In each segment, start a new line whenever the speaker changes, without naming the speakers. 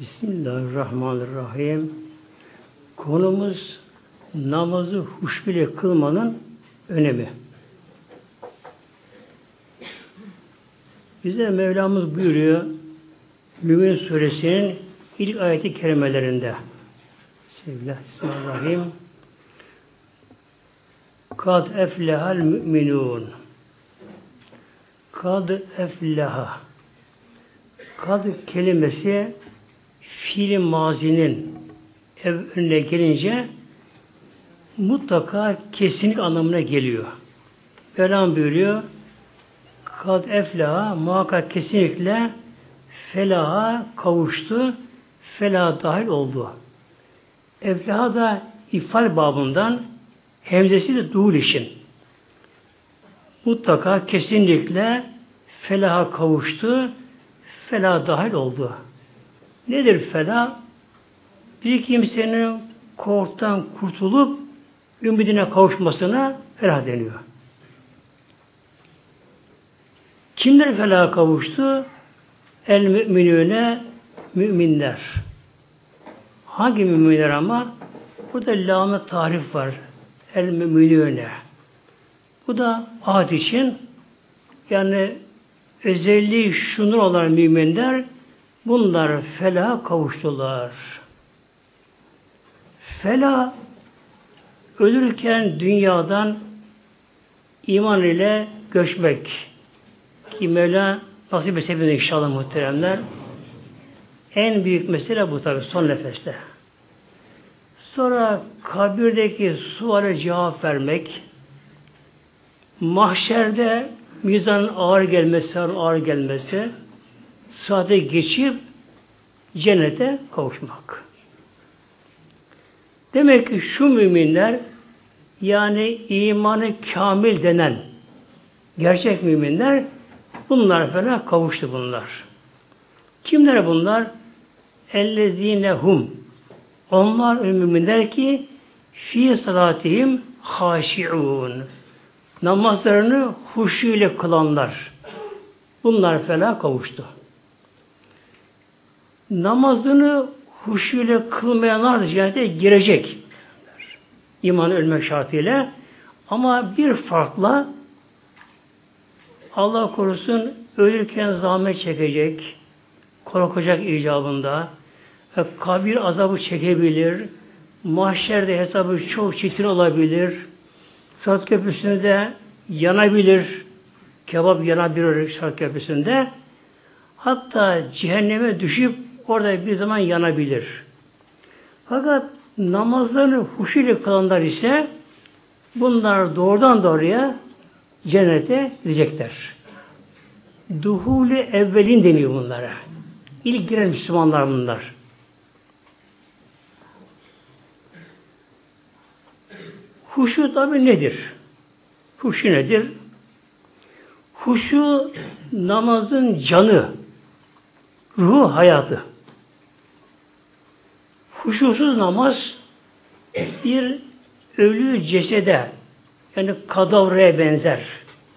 Bismillahirrahmanirrahim. Konumuz namazı huşbile kılmanın önemi. Bize Mevlamız buyuruyor Mümin Suresinin ilk ayeti kerimelerinde. Bismillahirrahmanirrahim. Kad eflehal müminun. Kad efleha. Kad kelimesi fiil mazinin ev önüne gelince mutlaka kesinlik anlamına geliyor. Mevlam buyuruyor kad eflaha muhakkak kesinlikle felaha kavuştu felaha dahil oldu. Eflaha da ifal babından hemzesi de duhul için. Mutlaka kesinlikle felaha kavuştu felaha dahil oldu. Nedir fela? Bir kimsenin korktan kurtulup ümidine kavuşmasına felah deniyor. Kimler felaha kavuştu? El müminüne müminler. Hangi müminler ama? Burada lame tarif var. El müminüne. Bu da ad için yani özelliği şunlar olan müminler bunlar felaha kavuştular. Fela ölürken dünyadan iman ile göçmek ki Mevla nasip etsin inşallah muhteremler. En büyük mesele bu tabi son nefeste. Sonra kabirdeki suale cevap vermek, mahşerde mizanın ağır gelmesi, ağır gelmesi, saate geçip cennete kavuşmak. Demek ki şu müminler yani imanı kamil denen gerçek müminler bunlar falan kavuştu bunlar. Kimler bunlar? Ellezinehum onlar müminler ki fi salatihim haşiun namazlarını huşu ile kılanlar. Bunlar fela kavuştu. Namazını huşu ile kılmayanlar da cennete girecek. İman ölmek şartıyla. Ama bir farkla Allah korusun ölürken zahmet çekecek, korkacak icabında, kabir azabı çekebilir, mahşerde hesabı çok çetin olabilir, Sırat Köprüsü'nde yanabilir, kebap yanabilir Sırat Köprüsü'nde, hatta cehenneme düşüp orada bir zaman yanabilir. Fakat namazlarını huşuyla kılanlar ise bunlar doğrudan doğruya cennete gidecekler. Duhulü evvelin deniyor bunlara. İlk giren Müslümanlar bunlar. Huşu tabi nedir? Huşu nedir? Huşu namazın canı, ruhu hayatı. Huşusuz namaz bir ölü cesede yani kadavraya benzer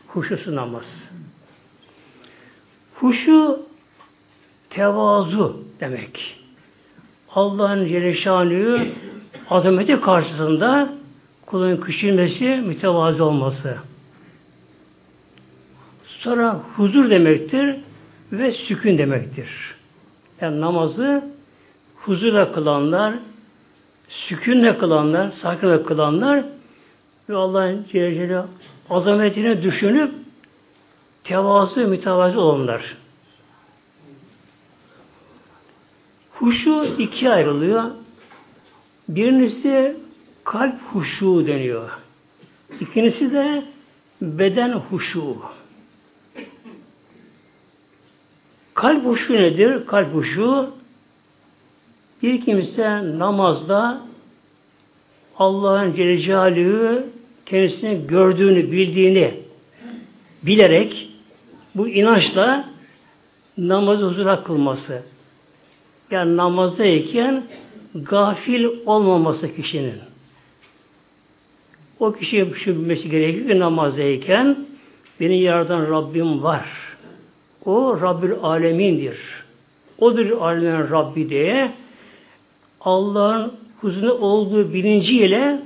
huşusuz namaz. Huşu tevazu demek. Allah'ın Celle azameti karşısında kulun küçülmesi, mütevazı olması. Sonra huzur demektir ve sükun demektir. Yani namazı huzurla kılanlar, sükunle kılanlar, sakinle kılanlar ve Allah'ın Celle azametini düşünüp tevazu mütevazı olanlar. Huşu iki ayrılıyor. Birincisi kalp huşu deniyor. İkincisi de beden huşu. Kalp huşu nedir? Kalp huşu bir kimse namazda Allah'ın Celle Celaluhu kendisini gördüğünü, bildiğini bilerek bu inançla namazı huzura kılması. Yani namazdayken gafil olmaması kişinin. O kişi şu bilmesi gerekiyor ki namazdayken beni yaradan Rabbim var. O Rabbül Alemin'dir. odur alemlerin Rabbi diye Allah'ın huzurunda olduğu bilinciyle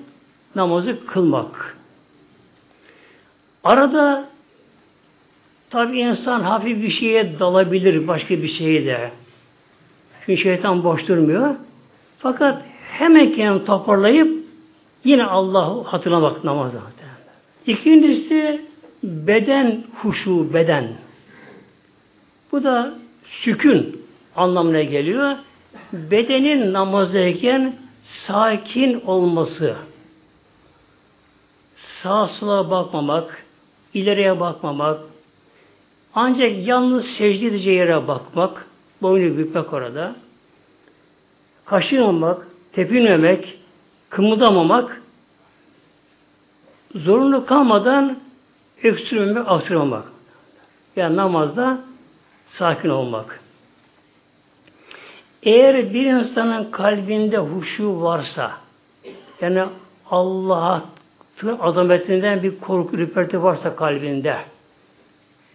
namazı kılmak. Arada tabi insan hafif bir şeye dalabilir, başka bir şeye de. Çünkü şeytan boş durmuyor. Fakat hemen kendini toparlayıp yine Allah'ı hatırlamak namazda. İkincisi beden huşu, beden. Bu da sükun anlamına geliyor. Bedenin namazdayken sakin olması. Sağa sola bakmamak, ileriye bakmamak, ancak yalnız secde edeceği yere bakmak, boynu bükmek orada, kaşınmamak, tepinmemek, kımıldamamak, zorunlu kalmadan öksürmemek, aksırmamak. Yani namazda sakin olmak. Eğer bir insanın kalbinde huşu varsa, yani Allah'ın azametinden bir korku, ürperti varsa kalbinde,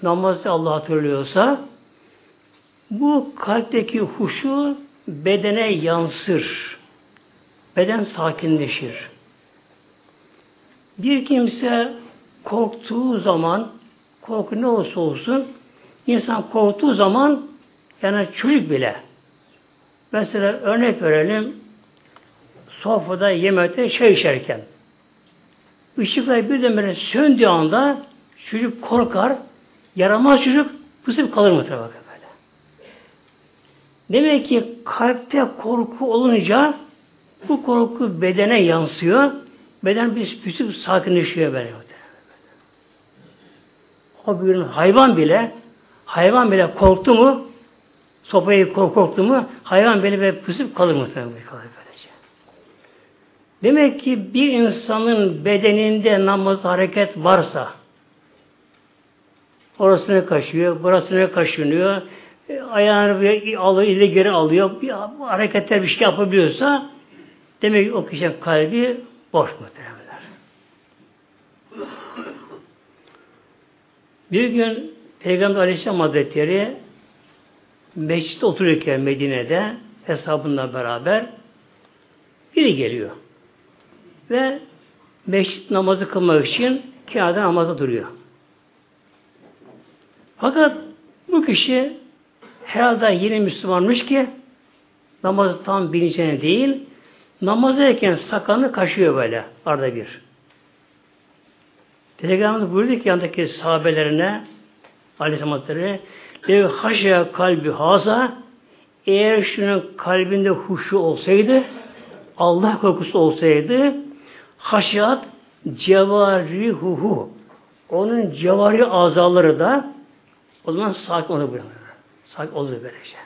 namazda Allah hatırlıyorsa, bu kalpteki huşu bedene yansır. Beden sakinleşir. Bir kimse korktuğu zaman, korku ne olursa olsun, insan korktuğu zaman, yani çocuk bile, mesela örnek verelim, sofrada yemekte şey içerken, ışıklar birdenbire söndüğü anda çocuk korkar, yaramaz çocuk pısıp kalır mı tabi böyle. Demek ki kalpte korku olunca bu korku bedene yansıyor. Beden bir püsüp sakinleşiyor böyle. O bir hayvan bile hayvan bile korktu mu sopayı korktu mu hayvan bile böyle püsüp kalır muhtemelen. Kalır böylece. Demek ki bir insanın bedeninde namaz hareket varsa orasını kaşıyor, burasını kaşınıyor, e, ayağını alıyor, ileri geri alıyor, bir hareketler bir şey yapabiliyorsa demek ki o kişinin kalbi boş muhtemelenler. Bir gün Peygamber Aleyhisselam Hazretleri mecliste otururken Medine'de hesabında beraber biri geliyor. Ve meşrit namazı kılmak için kenarda namaza duruyor. Fakat bu kişi herhalde yeni Müslümanmış ki namazı tam bilincine değil, namazdayken sakalını kaşıyor böyle arada bir. Peygamber buyurdu ki yanındaki sahabelerine Aleyhisselam Hazretleri Ev haşya kalbi haza eğer şunun kalbinde huşu olsaydı Allah korkusu olsaydı haşyat cevarihuhu onun cevari azaları da o zaman sakin olur böyle. Sakin olur böylece.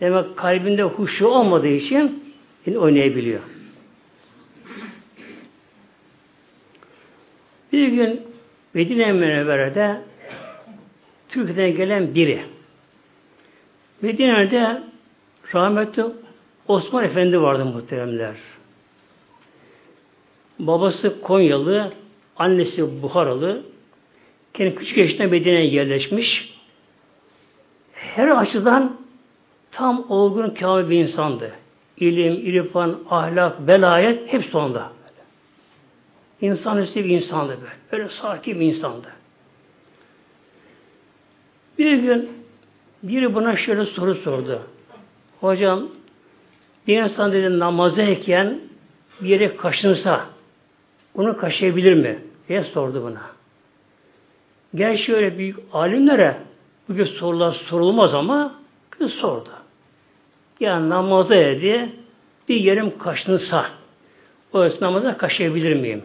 Demek kalbinde huşu olmadığı için yine oynayabiliyor. Bir gün Medine Münevvere'de Türkiye'den gelen biri. Medine'de rahmetli Osman Efendi vardı muhteremler. Babası Konyalı, annesi Buharalı. Kendi küçük yaşında Medine'ye yerleşmiş. Her açıdan tam olgun kamil bir insandı. İlim, irfan, ahlak, velayet hepsi onda. İnsan üstü bir insandı böyle. Böyle sakin bir insandı. Bir gün biri buna şöyle soru sordu. Hocam bir insan dedi namazdayken bir yere kaşınsa bunu kaşıyabilir mi? diye sordu buna. Gerçi öyle büyük alimlere bu gibi sorular sorulmaz ama kız sordu. Yani namazda dedi bir yerim kaşınsa o namaza kaşıyabilir miyim?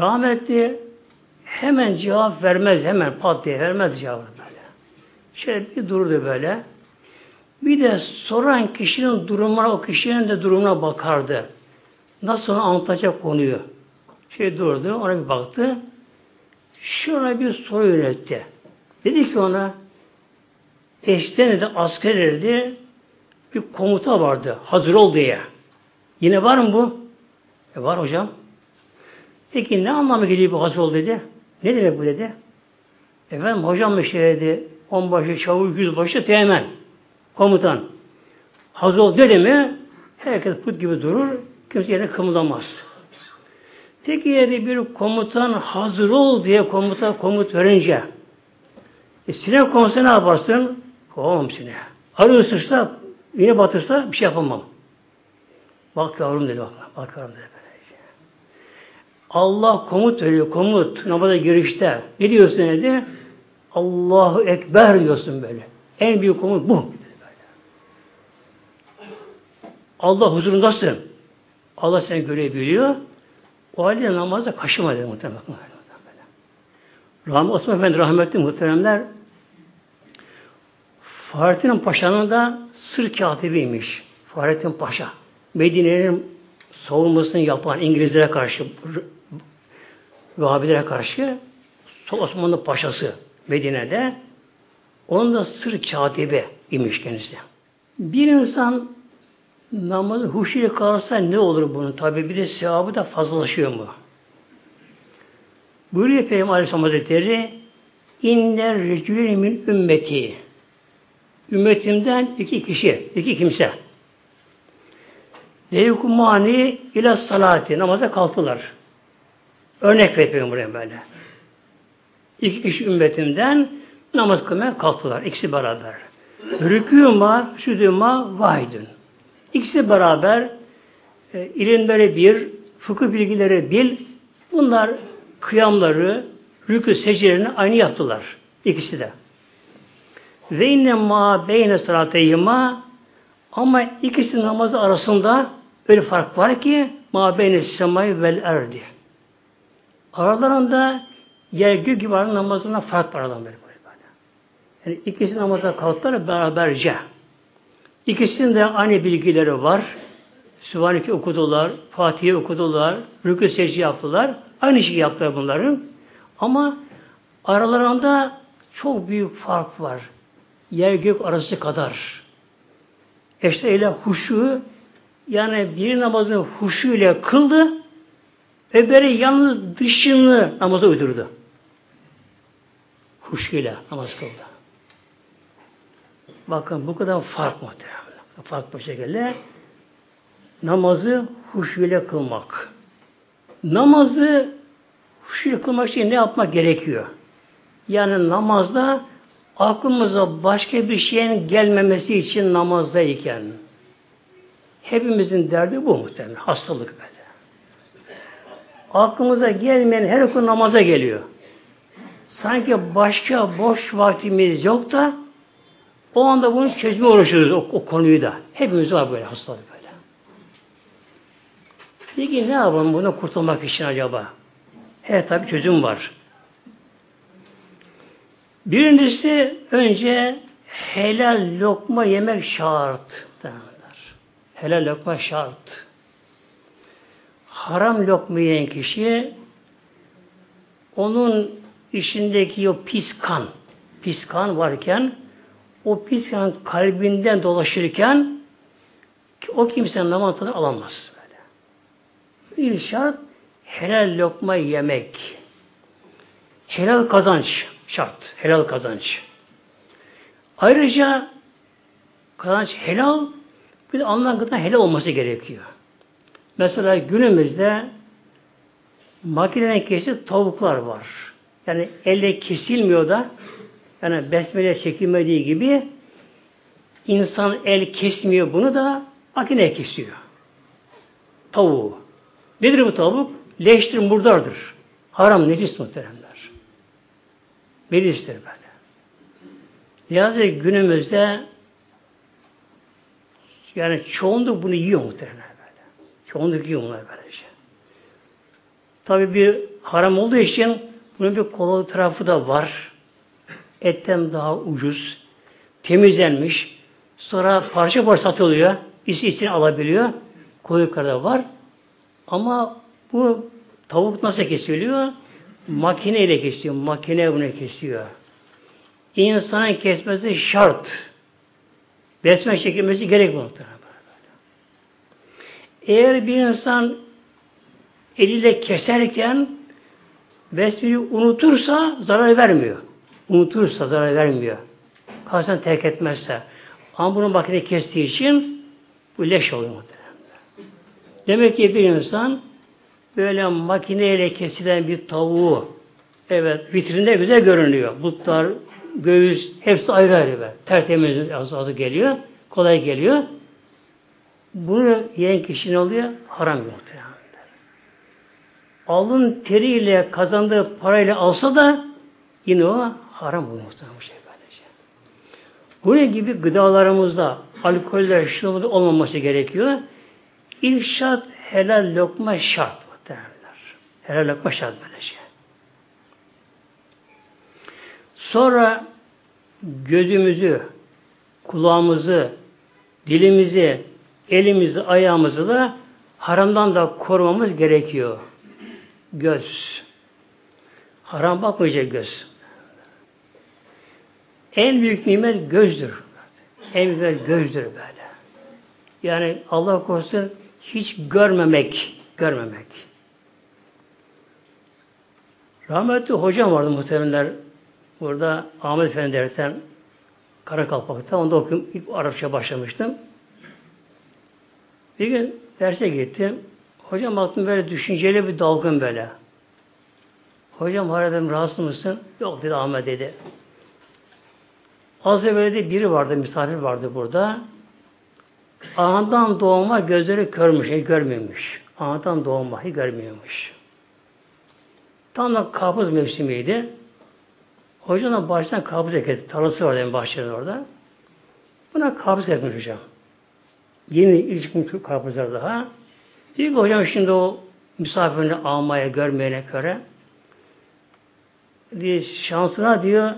Rahmetli hemen cevap vermez, hemen pat diye vermez cevabı böyle. Şöyle bir durdu böyle. Bir de soran kişinin durumuna, o kişinin de durumuna bakardı. Nasıl onu anlatacak konuyu. Şey durdu, ona bir baktı. Şuna bir soru yönetti. Dedi ki ona, eşten de askerlerdi, bir komuta vardı, hazır ol diye. Yine var mı bu? E var hocam. Peki ne anlamı geliyor bu hazır ol dedi. Ne demek bu dedi? Efendim hocam şey dedi, onbaşı, çavuş, yüzbaşı, teğmen. komutan hazır ol dedi mi herkes put gibi durur. Kimse yerine kımıldamaz. Peki yeri bir komutan hazır ol diye komuta komut verince e, sinek konsa ne yaparsın? Kovamam sineği. Arı ısırsa, yine batırsa bir şey yapamam. Bak yavrum dedi bak. Bak yavrum dedi. Allah komut veriyor, komut. Namaza girişte. Ne diyorsun dedi? Allahu Ekber diyorsun böyle. En büyük komut bu. Allah huzurundasın. Allah seni görebiliyor. O halde namazda kaşıma dedi muhtemelen. Rahmet Osman Efendi rahmetli muhteremler Fahrettin Paşa'nın da sır katibiymiş. Fahrettin Paşa. Medine'nin savunmasını yapan İngilizlere karşı Vahabilere karşı Osmanlı Paşası Medine'de onun da sır katibi imiş kendisi. Bir insan namazı huşuyla kalırsa ne olur bunun? Tabi bir de sevabı da fazlalaşıyor mu? Buyuruyor Peygamber Aleyhisselam Hazretleri İnner ricülün min ümmeti Ümmetimden iki kişi, iki kimse. Leykumani ila salati namaza kalktılar. Örnek veriyorum buraya böyle. İki kişi ümmetimden namaz kılmaya kalktılar. İkisi beraber. Rükûma, südûma, vahdün. İkisi beraber e, ilimleri bir, fıkıh bilgileri bil. Bunlar kıyamları, rükü secdelerini aynı yaptılar. İkisi de. Ve inne ma beyne salateyhima ama ikisi namazı arasında öyle fark var ki ma beyne semai vel erdi. Aralarında yer gök gibi namazına fark var aralarında. Yani ikisi namaza kalktılar beraberce. İkisinin de aynı bilgileri var. Sübhaneke okudular, Fatih'e okudular, rükü secde yaptılar. Aynı şeyi yaptılar bunların. Ama aralarında çok büyük fark var. Yer gök arası kadar. İşte öyle huşu yani bir namazını huşu ile kıldı öbürü yalnız dışını namaza uydurdu. Huşu ile namaz kıldı. Bakın bu kadar fark muhtemelen. Farklı şekilde namazı huşu ile kılmak. Namazı huşu ile kılmak için ne yapmak gerekiyor? Yani namazda aklımıza başka bir şeyin gelmemesi için namazdayken hepimizin derdi bu muhtemelen. Hastalık böyle. Aklımıza gelmeyen her konu namaza geliyor. Sanki başka boş vaktimiz yok da o anda bunu çözme uğraşıyoruz o, o konuyu da. Hepimiz var böyle hastalık böyle. Peki ne yapalım bunu kurtulmak için acaba? Evet tabi çözüm var. Birincisi önce helal lokma yemek şart. Helal lokma şart. Haram lokma yiyen kişi onun içindeki o pis kan, pis kan varken o pis kan kalbinden dolaşırken o kimsenin namaz tadını alamaz. Böyle. Bir şart helal lokma yemek. Helal kazanç şart. Helal kazanç. Ayrıca kazanç helal bir de alınan helal olması gerekiyor. Mesela günümüzde makineden kesi tavuklar var. Yani elle kesilmiyor da yani besmele çekilmediği gibi insan el kesmiyor bunu da makine kesiyor. Tavuğu. Nedir bu tavuk? Leştir, murdardır. Haram, necis muhteremler. Necistir böyle. Yazı günümüzde yani çoğunluk bunu yiyor böyle. Çoğunluk yiyor bunlar böylece. Tabi bir haram olduğu için bunun bir kolalı tarafı da var etten daha ucuz, temizlenmiş, sonra parça parça satılıyor, istediğini alabiliyor, koyu kadar var. Ama bu tavuk nasıl kesiliyor? Makineyle kesiyor, makine bunu kesiyor. İnsanın kesmesi şart. Besme çekilmesi gerekmiyor. Eğer bir insan eliyle keserken besmeyi unutursa zarar vermiyor unutursa zarar vermiyor. Kalsın terk etmezse. Ama bunu makine kestiği için bu leş oluyor muhtemelen. Demek ki bir insan böyle makineyle kesilen bir tavuğu evet vitrinde güzel görünüyor. Butlar, göğüs hepsi ayrı ayrı be. Tertemiz az az geliyor. Kolay geliyor. Bunu yiyen kişi ne oluyor? Haram muhtemelen. Alın teriyle kazandığı parayla alsa da yine o haram bu muhtemelen şey böylece. Bunun gibi gıdalarımızda alkoller, şunun olmaması gerekiyor. İrşad helal lokma şart muhtemelenler. Helal lokma şart böylece. Sonra gözümüzü, kulağımızı, dilimizi, elimizi, ayağımızı da haramdan da korumamız gerekiyor. Göz. Haram bakmayacak göz. En büyük nimet gözdür. En güzel gözdür böyle. Yani Allah korusun hiç görmemek, görmemek. Rahmetli hocam vardı muhtemelenler. Burada Ahmet Efendi derken Karakalpak'ta onda okuyup ilk Arapça başlamıştım. Bir gün derse gittim. Hocam baktım böyle düşünceli bir dalgın böyle. Hocam hala dedim rahatsız mısın? Yok dedi Ahmet dedi. Az evvel de biri vardı, misafir vardı burada. Anadan doğma gözleri körmüş, hiç görmüyormuş. Anadan doğma hiç görmüyormuş. Tam da kabız mevsimiydi. Hocanın baştan kabız etti. Tarlası vardı en bahçenin orada. Buna kabız etmiş hocam. Yeni ilişkin kabızlar daha. Diyor ki hocam şimdi o misafirini almaya, görmeyene göre diye şansına diyor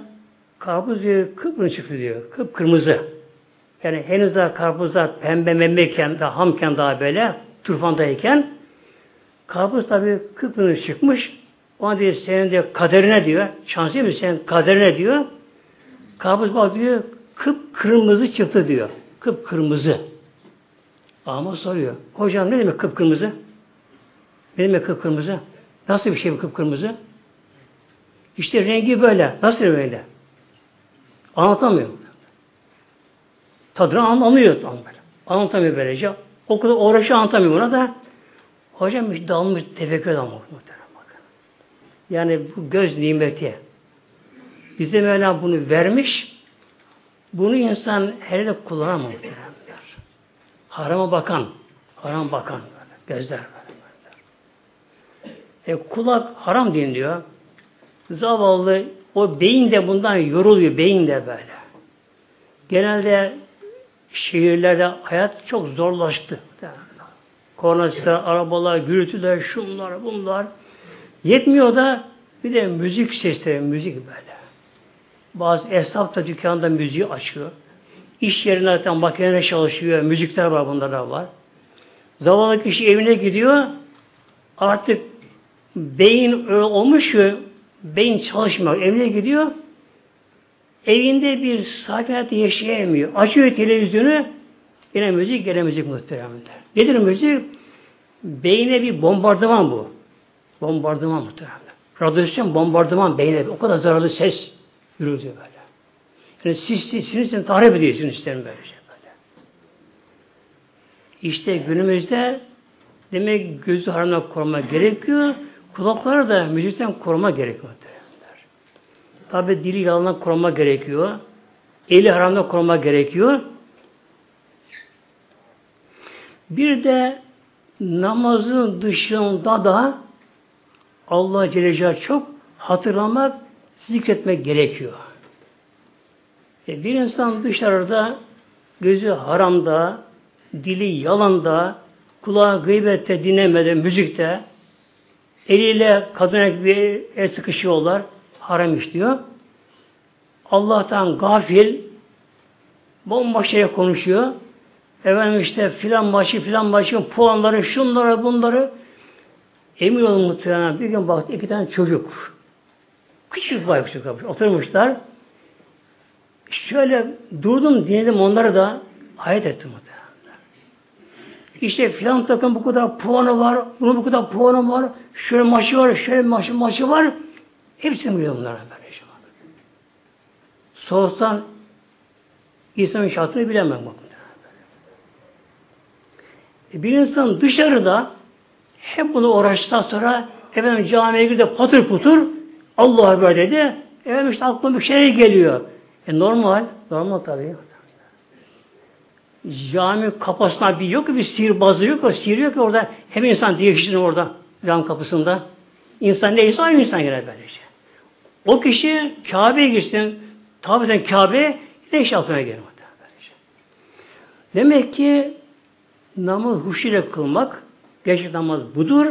karpuz diyor kıpkırmızı çıktı diyor. Kıpkırmızı. Yani henüz daha karpuzlar pembe memmeyken, daha hamken daha böyle turfandayken karpuz tabi kıpkırmızı çıkmış. Ona diyor senin de kaderine diyor. Şansı mı sen kaderine diyor. Karpuz bak diyor kıpkırmızı çıktı diyor. Kıpkırmızı. Ama soruyor. Hocam ne demek kıpkırmızı? Ne demek kıpkırmızı? Nasıl bir şey bu kıpkırmızı? İşte rengi böyle. Nasıl böyle? Anlatamıyor. Tadını anlamıyor tam böyle. Anlatamıyor böylece. O kadar uğraşı anlatamıyor buna da. Hocam hiç dalmış tefekkür almak muhtemelen bakın. Yani bu göz nimeti. Bize Mevlam bunu vermiş. Bunu insan her de kullanamaz muhtemelen. Harama bakan, haram bakan böyle, gözler böyle. E, kulak haram dinliyor. Zavallı o beyin de bundan yoruluyor, beyin de böyle. Genelde şehirlerde hayat çok zorlaştı. Kornaslar, arabalar, gürültüler, şunlar, bunlar. Yetmiyor da bir de müzik sesleri, müzik böyle. Bazı esnaf da dükkanda müziği açıyor. İş yerine zaten makineler çalışıyor, müzikler var bunda da var. Zavallı kişi evine gidiyor, artık beyin öyle olmuş ki beyin çalışmıyor. Evine gidiyor, evinde bir sakiniyet yaşayamıyor. Açıyor televizyonu, yine müzik, gene müzik muhteremler. Nedir müzik? Beyne bir bombardıman bu. Bombardıman muhteremler. Radyasyon bombardıman beyne. O kadar zararlı ses yürütüyor böyle. Yani siz, siz sinirsen tahrip ediyorsun isterim böylece böyle. İşte günümüzde demek gözü haramdan koruma gerekiyor. Kulakları da müzikten koruma gerekiyor. Tabi dili yalandan koruma gerekiyor. Eli haramdan koruma gerekiyor. Bir de namazın dışında da Allah Celle çok hatırlamak, zikretmek gerekiyor. E bir insan dışarıda gözü haramda, dili yalanda, kulağı gıybette, dinlemede, müzikte, eliyle kadına bir el sıkışıyorlar, haram işliyor. Allah'tan gafil, bomba şeye konuşuyor. Efendim işte filan maçı filan maçı puanları şunları bunları emin olun muhtemelen bir gün baktı iki tane çocuk küçük bay çocuk oturmuşlar Şöyle durdum dinledim onları da ayet ettim. İşte filan takım bu kadar puanı var, bunun bu kadar puanı var, şöyle maçı var, şöyle maçı, maçı var. Hepsini biliyorum bunlara böyle. Sorsan İnsanın şartını bilemem. Bakın. E, bir insan dışarıda hep bunu uğraştıktan sonra efendim camiye girdi patır putur Allah Ekber dedi. Efendim işte aklıma bir şey geliyor. E normal. Normal tabii. Cami kapısına bir yok ki bir sihirbazı yok o sihir yok ki orada hem insan değiştirir orada cam kapısında. İnsan neyse aynı insan girer böylece. O kişi Kabe'ye girsin, tabi Kabe ne iş altına girer. Demek ki namaz huş ile kılmak gerçek namaz budur.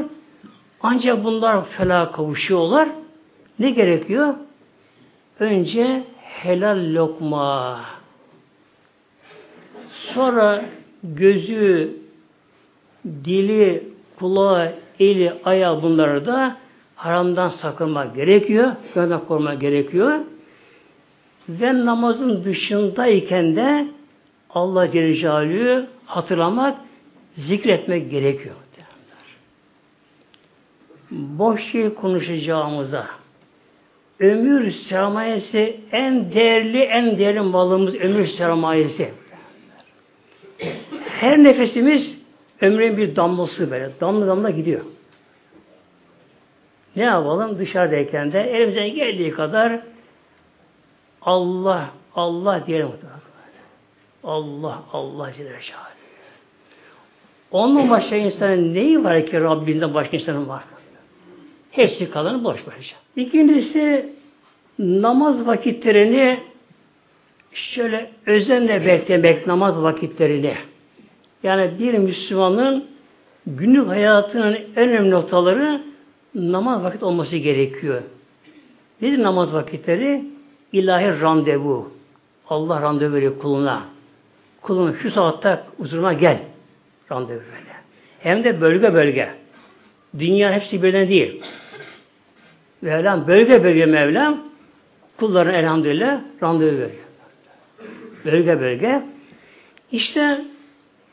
Ancak bunlar fela kavuşuyorlar. Ne gerekiyor? Önce helal lokma. Sonra gözü, dili, kulağı, eli, ayağı bunları da haramdan sakınmak gerekiyor. Gönlden korumak gerekiyor. Ve namazın dışındayken de Allah Celle hatırlamak, zikretmek gerekiyor. Boş şey konuşacağımıza ömür sermayesi en değerli, en değerli malımız ömür sermayesi. Her nefesimiz ömrün bir damlası böyle. Damla damla gidiyor. Ne yapalım? Dışarıdayken de elimizden geldiği kadar Allah, Allah diyelim. Allah, Allah Celle Şahane. Onun başka insanın neyi var ki Rabbinden başka insanın var? Hepsi kalanı boş böylece. İkincisi namaz vakitlerini şöyle özenle beklemek namaz vakitlerini. Yani bir Müslümanın günlük hayatının en önemli noktaları namaz vakit olması gerekiyor. Nedir namaz vakitleri? İlahi randevu. Allah randevu veriyor kuluna. Kulun şu saatte huzuruma gel. Randevu böyle. Hem de bölge bölge. Dünya hepsi birden değil. Mevlam bölge bölge Mevlam kulların elhamdülillah randevu veriyor. Bölge bölge. İşte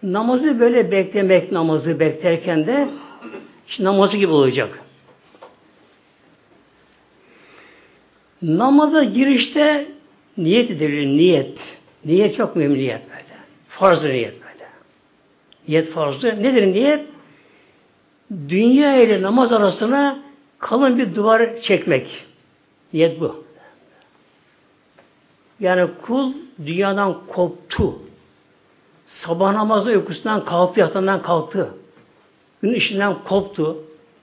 namazı böyle beklemek, namazı beklerken de işte namazı gibi olacak. Namaza girişte niyet edilir, niyet. Niyet çok mühim niyet böyle. Farz niyet böyle. Niyet farzı. Nedir niyet? Dünya ile namaz arasına kalın bir duvar çekmek. Niyet bu. Yani kul dünyadan koptu. Sabah namazı uykusundan kalktı, yatağından kalktı. Gün işinden koptu.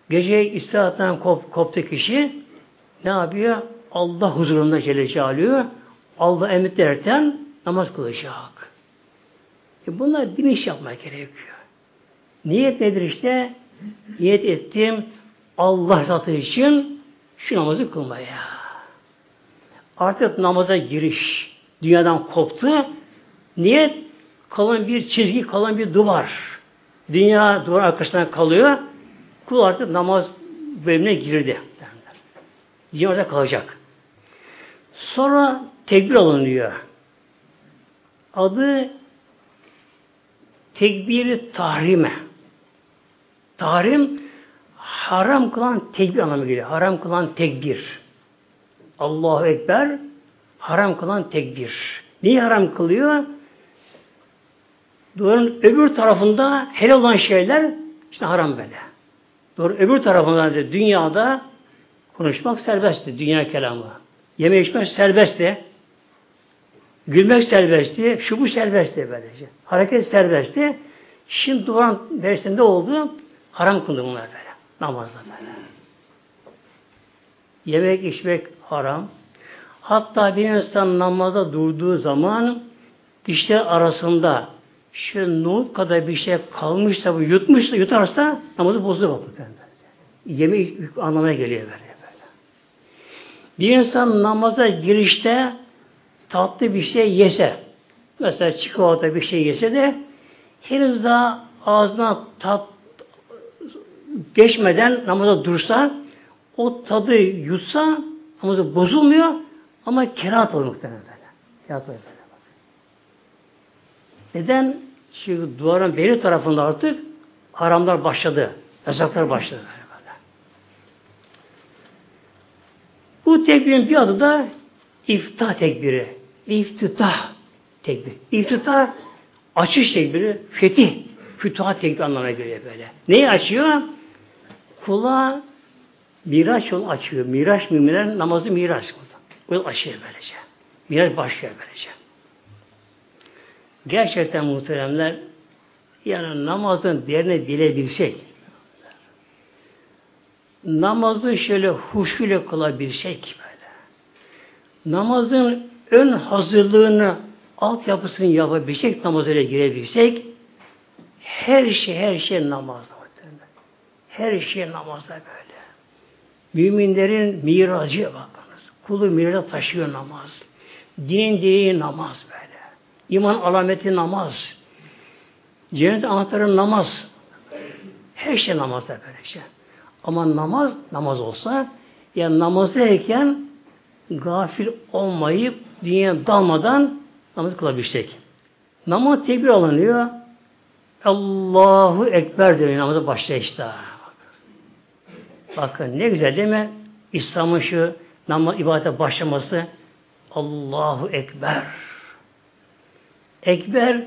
Gece istirahattan kop, koptu kişi. Ne yapıyor? Allah huzurunda Celle Celaluhu Allah emir derken namaz kılacak. E bunlar bilinç yapmak gerekiyor. Niyet nedir işte? Niyet ettim Allah zatı için şu namazı kılmaya. Artık namaza giriş dünyadan koptu. Niyet kalın bir çizgi, kalın bir duvar. Dünya duvar arkasından kalıyor. Kul artık namaz bölümüne girdi. Dünyada kalacak. Sonra tekbir alınıyor. Adı tekbiri tahrime. Tahrim haram kılan tekbir anlamı geliyor. Haram kılan tekbir. Allahu Ekber haram kılan tekbir. Niye haram kılıyor? Duvarın öbür tarafında helal olan şeyler işte haram böyle. Doğru öbür tarafında da dünyada konuşmak serbestti. Dünya kelamı. Yeme içmek serbestti. Gülmek serbestti. Şu bu serbestti böylece. Hareket serbestti. Şimdi duvarın berisinde oldu. Haram kıldı bunlar böyle. Namazda böyle. Yemek içmek haram. Hatta bir insan namaza durduğu zaman dişler arasında şu nohut kadar bir şey kalmışsa, bu yutmuşsa, yutarsa namazı bozuyor bakın. Yeme anlamına geliyor böyle, böyle. Bir insan namaza girişte tatlı bir şey yese, mesela çikolata bir şey yese de henüz daha ağzına tat geçmeden namaza dursa o tadı yutsa namazı bozulmuyor ama kerahat olur muhtemelen böyle. Kerahat olur böyle. Neden? Çünkü duvarın beri tarafında artık haramlar başladı. Yasaklar başladı. Bu tekbirin bir adı da iftah tekbiri. İftitah. tekbir. İftitah açış tekbiri, fetih, fütuhat tekbir anlamına geliyor böyle. Neyi açıyor? Kula Miraç yolu açıyor. Miraç müminlerin namazı miraç. O yol açıyor böylece. Miraç başlıyor böylece. Gerçekten muhteremler yani namazın değerini bilebilsek namazı şöyle huşuyla kılabilsek böyle namazın ön hazırlığını altyapısını yapabilsek namazına girebilsek her şey her şey namazda. Her şey namazda böyle. Müminlerin miracı bakınız. Kulu miraca taşıyor namaz. Din direği namaz böyle. İman alameti namaz. Cennet anahtarı namaz. Her şey namazda böyle şey. Ama namaz, namaz olsa ya namazdayken gafil olmayıp dünyaya dalmadan namaz kılabilsek. Namaz tekbir alınıyor. Allahu Ekber diyor namaza başlıyor işte. Bakın ne güzel değil mi? İslam'ın şu namaz ibadete başlaması Allahu Ekber. Ekber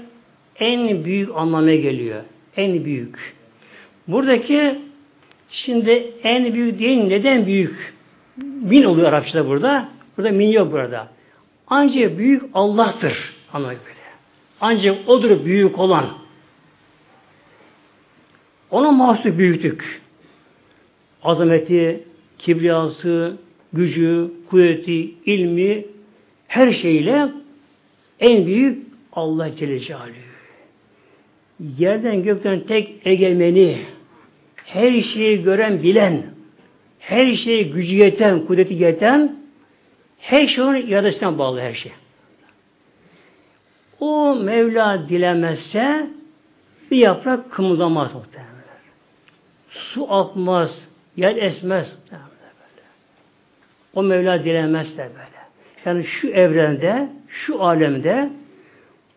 en büyük anlamına geliyor. En büyük. Buradaki şimdi en büyük değil neden büyük? Min oluyor Arapçada burada. Burada min yok burada. Ancak büyük Allah'tır. Anlamı böyle. Ancak odur büyük olan. Ona mahsus büyüklük azameti, kibriyası, gücü, kuvveti, ilmi her şeyle en büyük Allah Celle Celaluhu. Yerden gökten tek egemeni, her şeyi gören, bilen, her şeye gücü yeten, kudreti yeten, her şey onun iradesinden bağlı her şey. O Mevla dilemezse bir yaprak kımıldamaz muhtemelen. Su akmaz, Yer esmez. O Mevla dilemez de böyle. Yani şu evrende, şu alemde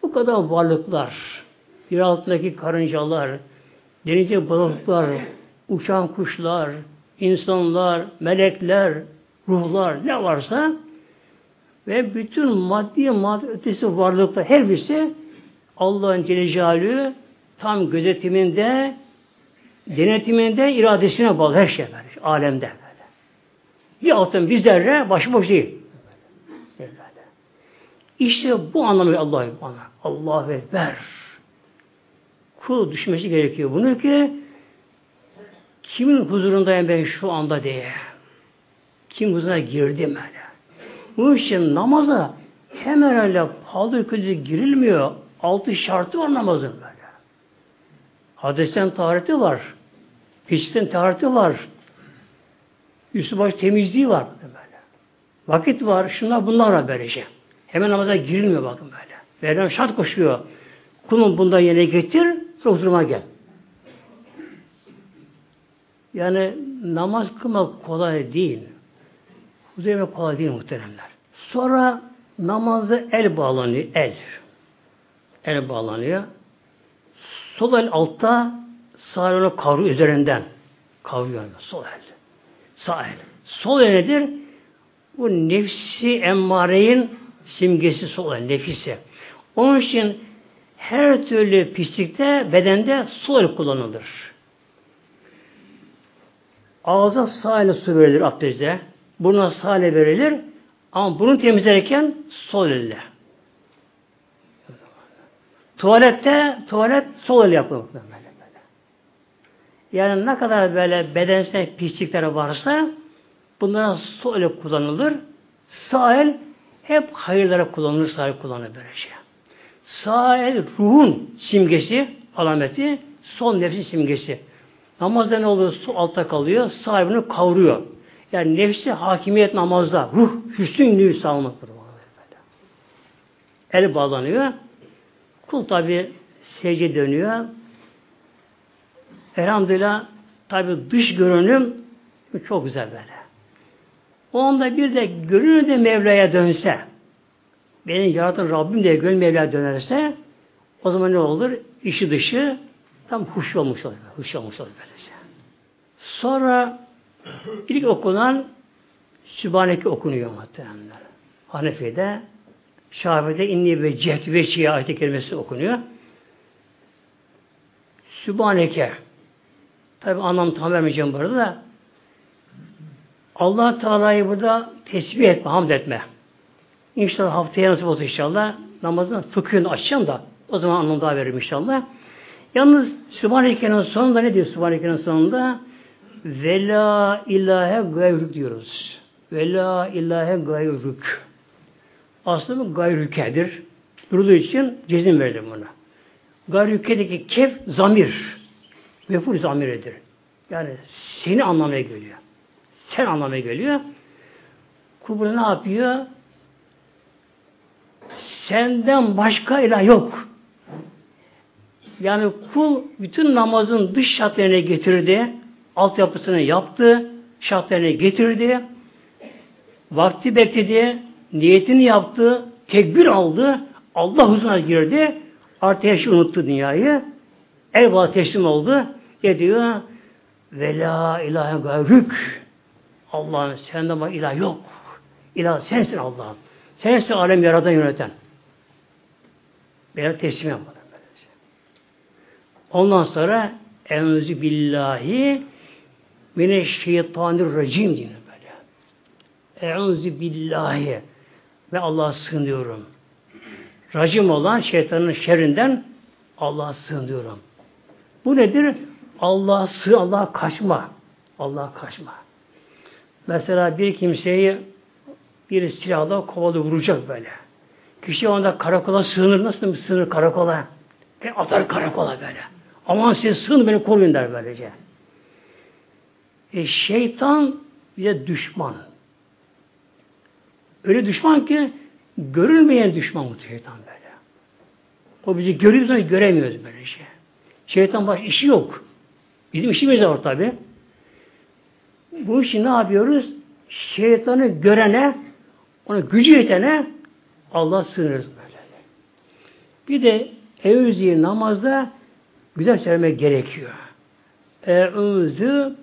bu kadar varlıklar, yer altındaki karıncalar, denizde balıklar, uçan kuşlar, insanlar, melekler, ruhlar ne varsa ve bütün maddi maddi ötesi varlıklar her birisi Allah'ın Celle tam gözetiminde denetiminde iradesine bağlı her şey böyle. Alemde böyle. Bir altın bir zerre başıboş değil. Böyle. İşte bu anlamı Allah bana. Allah Ekber. Kul düşmesi gerekiyor bunu ki kimin huzurundayım ben şu anda diye. Kim huzuruna girdim böyle. Bu için namaza hemen öyle paldır küzü girilmiyor. Altı şartı var namazın böyle. Hadesten tahareti var. Pislikten tahareti var. Üstü baş temizliği var. Böyle. Vakit var. Şunlar bunlar var böylece. Hemen namaza girilmiyor bakın böyle. Mevlam şart koşuyor. Kulun bundan yerine getir, sonra gel. Yani namaz kılmak kolay değil. Huzur kolay değil muhteremler. Sonra namazda el bağlanıyor. El. El bağlanıyor. Sol el altta, Sağ el kavru üzerinden kavuruyor. Sol el. Sağ el. Sol el nedir? Bu nefsi emmareyin simgesi sol el. Nefisi. Onun için her türlü pislikte bedende sol el kullanılır. Ağza sağ ile su verilir abdestte. Buna sağ ile verilir. Ama bunu temizlerken sol elle. Tuvalette tuvalet sol el yapılır. Yani ne kadar böyle bedensel pislikler varsa bunlara sol el kullanılır. Sağ el hep hayırlara kullanılır, sağ el kullanılır böyle şey. Sağ el ruhun simgesi, alameti, son nefsin simgesi. Namazda ne oluyor? Su altta kalıyor, bunu kavruyor. Yani nefsi hakimiyet namazda, ruh hüsnü sağlamaktır. El bağlanıyor. Kul tabi secde dönüyor. Elhamdülillah tabi dış görünüm çok güzel böyle. O anda bir de görünür de Mevla'ya dönse, beni yaratan Rabbim de gönül Mevla'ya dönerse, o zaman ne olur? İşi dışı tam huş olmuş olur. Huş olmuş olur böylece. Sonra ilk okunan Sübhaneke okunuyor muhtemelen. Hanefi'de Şafi'de inni ve cehd ve ayet kelimesi okunuyor. Sübhaneke. Tabi anlam tam vermeyeceğim burada da Allah Teala'yı burada tesbih etme, hamd etme. İnşallah haftaya nasip olsa inşallah namazın fıkhını açacağım da o zaman anlam daha veririm inşallah. Yalnız Sübhaneke'nin sonunda ne diyor Sübhaneke'nin sonunda? Ve la ilahe gayrük diyoruz. Ve la ilahe gayrük. Aslında gayrükedir. Durduğu için cezim verdim buna. Gayrükedeki kef zamir. Meful zamiridir. Yani seni anlamaya geliyor. Sen anlamaya geliyor. Kul ne yapıyor? Senden başka ilah yok. Yani kul bütün namazın dış şartlarını getirdi, altyapısını yaptı, şartlarını getirdi, vakti bekledi, niyetini yaptı, tekbir aldı, Allah huzuruna girdi, artık her unuttu dünyayı, Eyvallah teslim oldu, diyor ve la ilahe gayrük Allah'ın senden bak ilah yok. İlah sensin Allah'ım. Sensin alem yaradan yöneten. Benim teslim yapmadım. Ondan sonra Enzi billahi mineşşeytanirracim diyor böyle. Enzi billahi ve Allah'a sığınıyorum. Racim olan şeytanın şerrinden Allah'a sığınıyorum. Bu nedir? Allah'a sığ, Allah'a kaçma. Allah'a kaçma. Mesela bir kimseyi bir silahla kovalı vuracak böyle. Kişi onda karakola sığınır. Nasıl sığınır karakola? Ve atar karakola böyle. Aman siz sığın beni koruyun der böylece. E, şeytan bize düşman. Öyle düşman ki görülmeyen düşman bu şeytan böyle. O bizi görüyoruz ama göremiyoruz böyle şey. Şeytan baş işi yok. Bizim işimiz var tabi. Bu işi ne yapıyoruz? Şeytanı görene, ona gücü yetene Allah sığınırız böyle. Bir de evzi namazda güzel söylemek gerekiyor. Evzi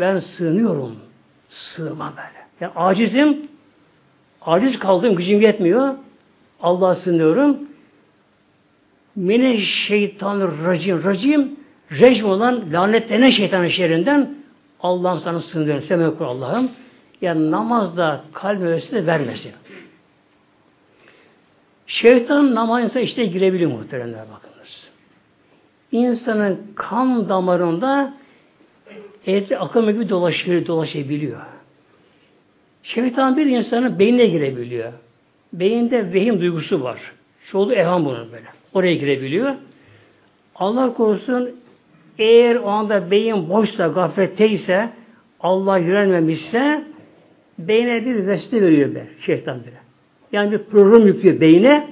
ben sığınıyorum. Sığma böyle. Yani acizim, aciz kaldım, gücüm yetmiyor. Allah'a sığınıyorum. Mine şeytanı racim. Racim, rejim olan lanetlenen şeytanın şerrinden Allah'ım sana sığınıyorum. Sen okur Allah'ım. Yani namazda kalbime vesile vermesin. Şeytan namaz insan işte girebiliyor muhteremler bakınız. İnsanın kan damarında eti akım gibi dolaşıyor, dolaşabiliyor. Şeytan bir insanın beynine girebiliyor. Beyinde vehim duygusu var. Çoğu evham bunun böyle. Oraya girebiliyor. Allah korusun eğer o anda beyin boşsa, gafletteyse, Allah yönelmemişse beyne bir vesile veriyor be, şeytan bile. Yani bir program yüklüyor beyne.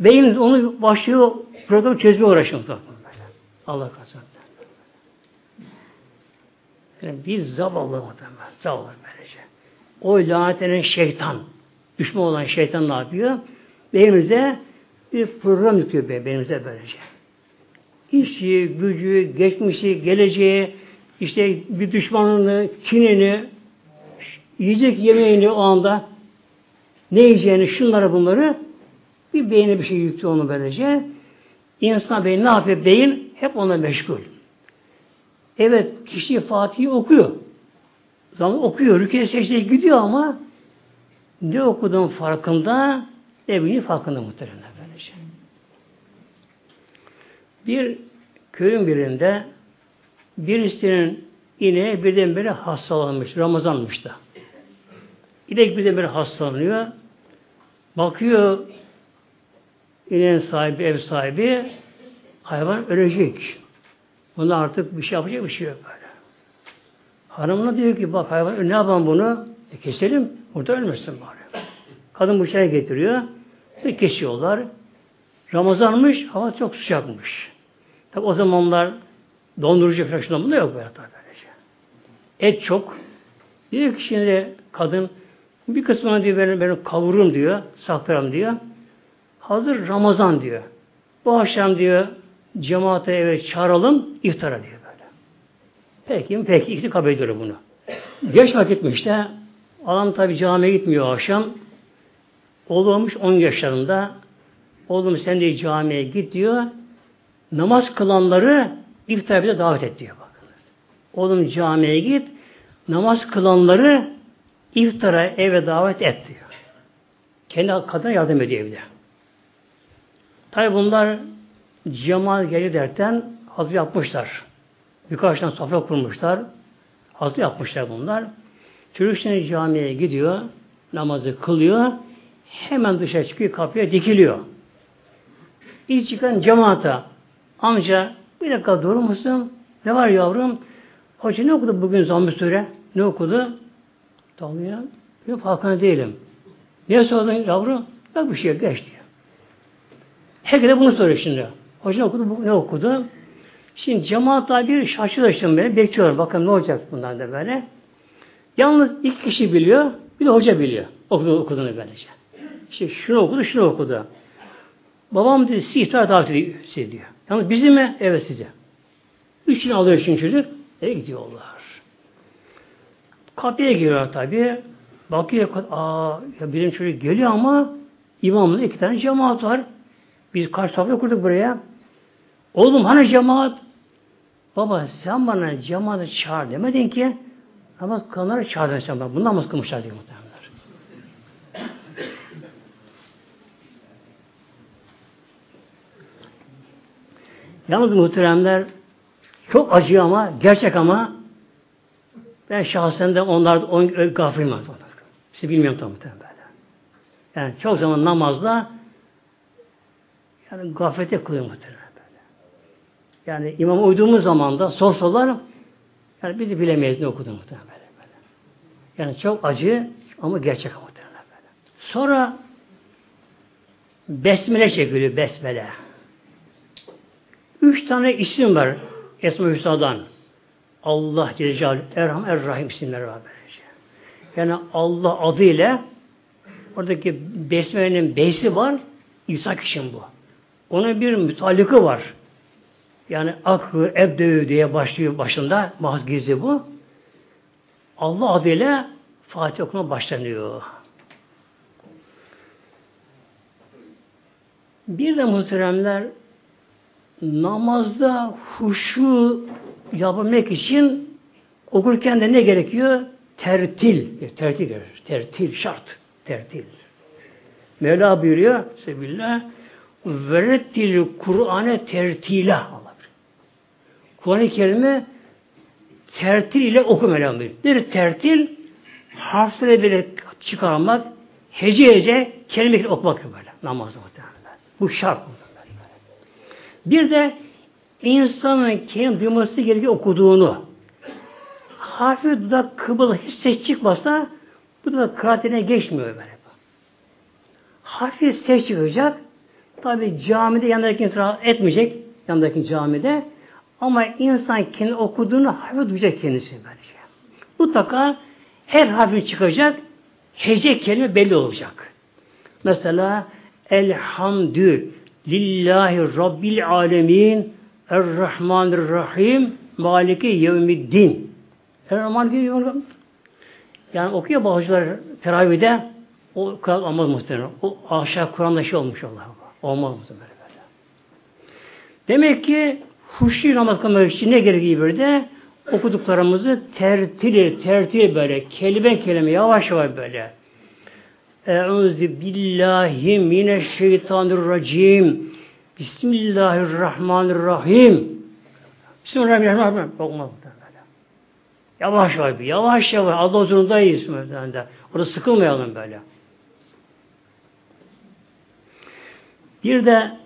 Beyin onu başlıyor program çözmeye uğraşıyor. Allah kazandı. Yani bir zavallı muhtemelen. Zavallı böylece. O lanetlenen şeytan, düşman olan şeytan ne yapıyor? Beynimize bir program yüklüyor beynimize böylece işi, gücü, geçmişi, geleceği, işte bir düşmanını, kinini, yiyecek yemeğini o anda ne yiyeceğini, şunları bunları bir beyne bir şey yüklü onu böylece. İnsan beyin ne yapıyor? Beyin hep ona meşgul. Evet, kişi Fatih'i okuyor. Zaman okuyor, rüküye secdeye gidiyor ama ne okuduğun farkında, ne bildiğin farkında muhtemelen. Bir köyün birinde birisinin ineği birdenbire hastalanmış. Ramazanmış da. İnek birdenbire hastalanıyor. Bakıyor ineğin sahibi, ev sahibi hayvan ölecek. Buna artık bir şey yapacak bir şey yok böyle. Hanımına diyor ki bak hayvan ne yapalım bunu? E keselim. Burada ölmesin bari. Kadın bıçağı getiriyor. Ve kesiyorlar. Ramazanmış, hava çok sıcakmış. Tabi o zamanlar dondurucu falan bunda yok böyle tabi. Et çok. Diyor ki şimdi kadın bir kısmını diyor ben, ben kavururum diyor, saklarım diyor. Hazır Ramazan diyor. Bu akşam diyor cemaate eve çağıralım iftara diyor böyle. Peki? Peki. İkisi kabul ediyor bunu. Geç vakitmiş de adam tabi camiye gitmiyor akşam. Oğlum 10 yaşlarında oğlum sen de camiye git diyor. Namaz kılanları iftar bile davet et diyor bakın. Oğlum camiye git namaz kılanları iftara eve davet et diyor. Kendi kadına yardım ediyor evde. Tabi bunlar cemal geri derken hazır yapmışlar. Birkaç tane sofra kurmuşlar. Hazır yapmışlar bunlar. Çocuk camiye gidiyor. Namazı kılıyor. Hemen dışarı çıkıyor. Kapıya dikiliyor. İlk çıkan cemaata amca bir dakika durur musun? Ne var yavrum? Hoca ne okudu bugün zamm süre? Ne okudu? Tamam ya. Yok farkında değilim. Niye sordun yavrum? Bak bir şey geç diyor. Herkes de bunu soruyor şimdi. Hoca ne okudu? Ne okudu? Şimdi cemaat bir şaşırıyor şimdi böyle. Bekliyorlar. Bakın ne olacak bundan da böyle. Yalnız iki kişi biliyor. Bir de hoca biliyor. Okudu, okuduğunu böylece. İşte şunu okudu, şunu okudu. Babam dedi, sizi iftara davet ediyor. Yalnız bizi mi? Evet size. Üçünü alıyor şimdi çocuk. Eve gidiyorlar. Kapıya giriyor tabi. Bakıyor, aa ya bizim çocuk geliyor ama imamın iki tane cemaat var. Biz kaç sofra kurduk buraya. Oğlum hani cemaat? Baba sen bana cemaatı çağır demedin ki namaz kılanları çağırdın sen bana. Bundan namaz kılmışlar diyor muhtemelenler. Yalnız muhteremler çok acı ama gerçek ama ben şahsen de onlar on gafilim. Sizi bilmiyorum tam böyle. Yani çok zaman namazda yani gaflete kılıyor böyle. Yani imam uyduğumuz zaman da sorsalar yani bizi bilemeyiz ne okudu böyle. Yani çok acı ama gerçek böyle. Sonra besmele çekiliyor besmele. Üç tane isim var Esma Hüsna'dan. Allah Celle Erham Errahim isimleri var böylece. Yani Allah adıyla oradaki besmelenin beysi var. İsa için bu. Onun bir mütalikı var. Yani akı, ebdü diye başlıyor başında. Mahz bu. Allah adıyla Fatih okuma başlanıyor. Bir de muhteremler namazda huşu yapabilmek için okurken de ne gerekiyor? Tertil. Tertil. Tertil şart. Tertil. Mevla buyuruyor Sebillah verettil Kur'an'e tertila Kur'an-ı Kerim'i tertil ile oku Mevlam. Bir tertil harfleri bile çıkarmak hece hece kelime okumak böyle namazda muhtemelen. Bu şart. Bir de insanın kendi duyması gerekiyor okuduğunu. Hafif dudak kıbıl hiç ses çıkmasa bu da kıraatine geçmiyor böyle. Hafif ses çıkacak. Tabi camide yanındaki insan etmeyecek. Yanındaki camide. Ama insan kendi okuduğunu hafif duyacak kendisi böylece. Mutlaka her harfi çıkacak. Hece kelime belli olacak. Mesela Elhamdü Lillahi Rabbil Alemin Errahmanirrahim Maliki Yevmiddin Errahmanirrahim Yevmiddin Yani okuyor bazılar teravide o Kur'an olmaz muhtemelen. O aşağı Kur'an'da şey olmuş Allah. Olmaz muhtemelen böyle. Demek ki huşu namaz kılmak için ne gerekiyor bir de okuduklarımızı tertili, tertili böyle, kelime kelime yavaş yavaş böyle. Eûzü billahi mineşşeytanirracim. Bismillahirrahmanirrahim. Bismillahirrahmanirrahim. Olmaz Yavaş yavaş, yavaş yavaş. Allah huzurundayız. Orada sıkılmayalım böyle. Bir de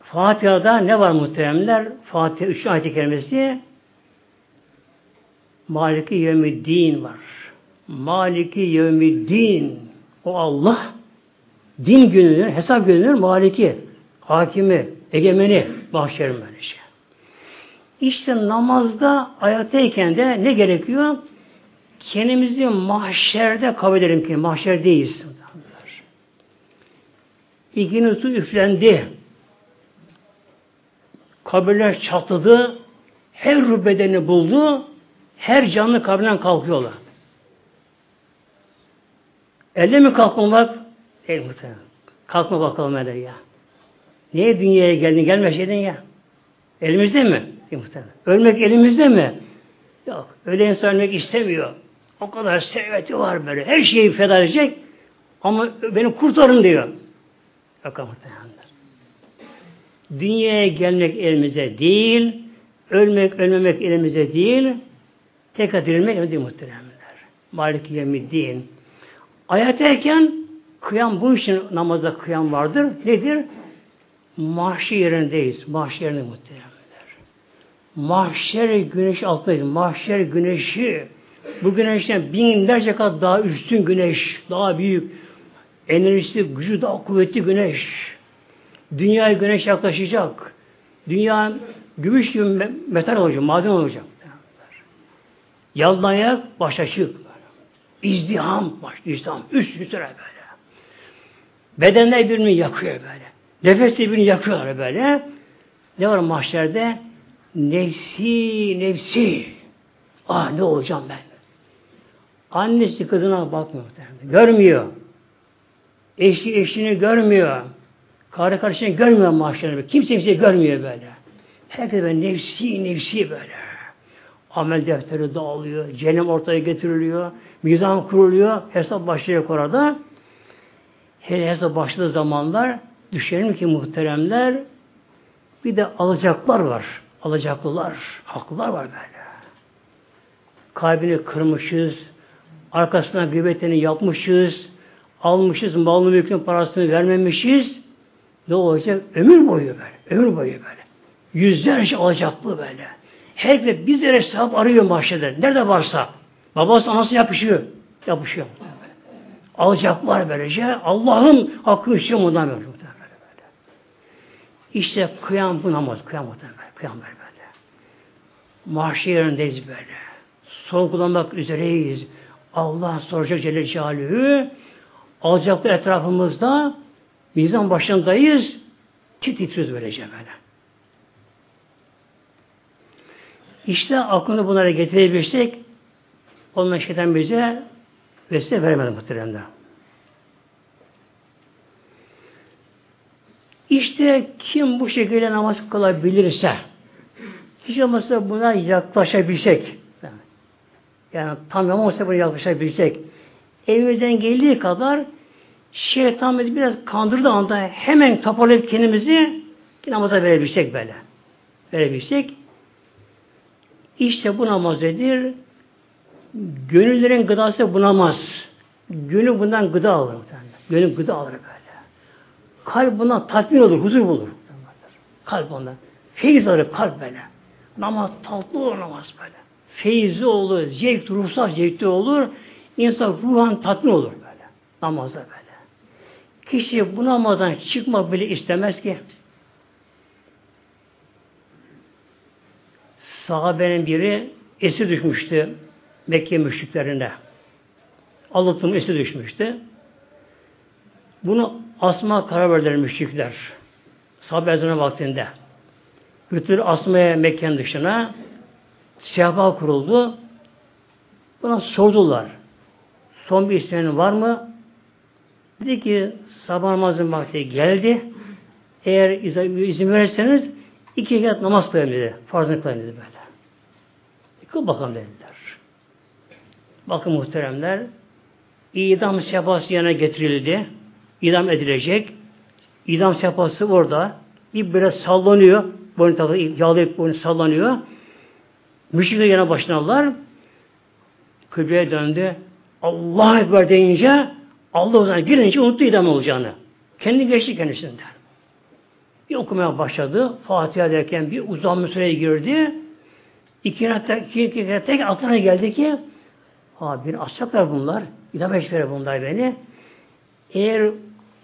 Fatiha'da ne var muhteremler? Fatiha 3 ayet-i kerimesi Maliki Yevmiddin var. Maliki Yevmiddin o Allah din gününün, hesap gününün maliki, hakimi, egemeni mahşerin böyle şey. İşte namazda ayaktayken de ne gerekiyor? Kendimizi mahşerde kabul edelim ki mahşerdeyiz. İkinin su üflendi. Kabirler çatladı. Her ruh bedeni buldu. Her canlı kabrinden kalkıyorlar. Elde mi kalkmamak? Değil muhtemelen. Kalkma bakalım hele ya. Niye dünyaya geldin? Gelmeseydin ya. Elimizde mi? Değil muhtemelen. Ölmek elimizde mi? Yok. Öyle insan ölmek istemiyor. O kadar serveti var böyle. Her şeyi feda edecek. Ama beni kurtarın diyor. Yok muhtemelen. Dünyaya gelmek elimize değil, ölmek, ölmemek elimize değil, tekrar dirilmek elimize muhteremler. Malik din. Ayattayken kıyam bu için namazda kıyam vardır. Nedir? Mahşer yerindeyiz. Mahşer yerinde muhteremler. Mahşer güneş altındayız. Mahşer güneşi bu güneşten binlerce kat daha üstün güneş, daha büyük, enerjisi, gücü daha kuvvetli güneş. Dünyaya güneş yaklaşacak. Dünya gümüş gibi metal olacak, maden olacak. Yalın ayak baş açık. İzdiham baş, izdiham. Üst üste böyle. Bedenler birbirini yakıyor böyle. Nefes birbirini yakıyorlar böyle. Ne var mahşerde? Nefsi, nefsi. Ah ne olacağım ben? Annesi kızına bakmıyor. Görmüyor. Eşi eşini görmüyor. Karı kardeşini görmüyor mahşerde. Kimse kimseyi görmüyor böyle. Herkes böyle nefsi nefsi böyle. Amel defteri dağılıyor. Cehennem ortaya getiriliyor. Mizan kuruluyor. Hesap başlıyor orada. Hele hesap başladığı zamanlar düşünelim ki muhteremler bir de alacaklar var. Alacaklılar. Haklılar var böyle. Kalbini kırmışız. Arkasına gıybetini yapmışız. Almışız. Malını mülkün parasını vermemişiz. Ne olacak? Ömür boyu böyle. Ömür boyu böyle. Yüzlerce alacaklı böyle. Herkes bir yere sahip arıyor mahşede. Nerede varsa. Babası anası yapışıyor. Yapışıyor. Alacaklar böylece. Allah'ın hakkını istiyor bundan böyle. İşte kıyam bu namaz. Kıyam böyle. Kıyam böyle. böyle. Mahşer yerindeyiz böyle. Son kullanmak üzereyiz. Allah soracak Celle Celaluhu. Alacaklı etrafımızda Mizan başındayız. Tit titriyoruz böylece böyle. İşte aklını bunlara getirebilirsek ondan şeytan bize vesile veremedi muhteremde. İşte kim bu şekilde namaz kılabilirse hiç olmazsa buna yaklaşabilsek yani tam olmasa buna yaklaşabilsek elimizden geldiği kadar şeytan bizi biraz kandırdığı anda hemen toparlayıp kendimizi namaza verebilsek böyle. Verebilsek işte bu namaz nedir? Gönüllerin gıdası bu namaz. Gönül bundan gıda alır. Gönül gıda alır böyle. Kalp bundan tatmin olur, huzur bulur. Kalp ondan. Feyiz alır kalp böyle. Namaz tatlı olur namaz böyle. Feyizli olur, zevk, ruhsal zevkli olur. İnsan ruhan tatmin olur böyle. Namazda böyle. Kişi bu namazdan çıkmak bile istemez ki. Sahabenin biri esir düşmüştü Mekke müşriklerine. Aldatım esir düşmüştü. Bunu asma karar verdiler müşrikler. Sahabe ezanı vaktinde. Götür asmaya Mekke'nin dışına siyahbal kuruldu. Buna sordular. Son bir isteğin var mı? Dedi ki sabah namazın vakti geldi. Eğer izin verirseniz iki rekat namaz kılayım dedi. Farzını kılayım dedi böyle. Kıl bakalım dediler. Bakın muhteremler idam sefası yana getirildi. İdam edilecek. İdam sefası orada. Bir böyle sallanıyor. Boynu takılı, yağlayıp boynu sallanıyor. Müşrikler yana başladılar. Kıbleye döndü. Allah Ekber deyince Allah o zaman girince unuttu idam olacağını. Kendi geçti kendisinden. Bir okumaya başladı. Fatiha derken bir uzun süreye girdi. İki rekat, iki, iki rekat tek aklına geldi ki ha bir asacaklar bunlar. İdam eşleri bunlar beni. Eğer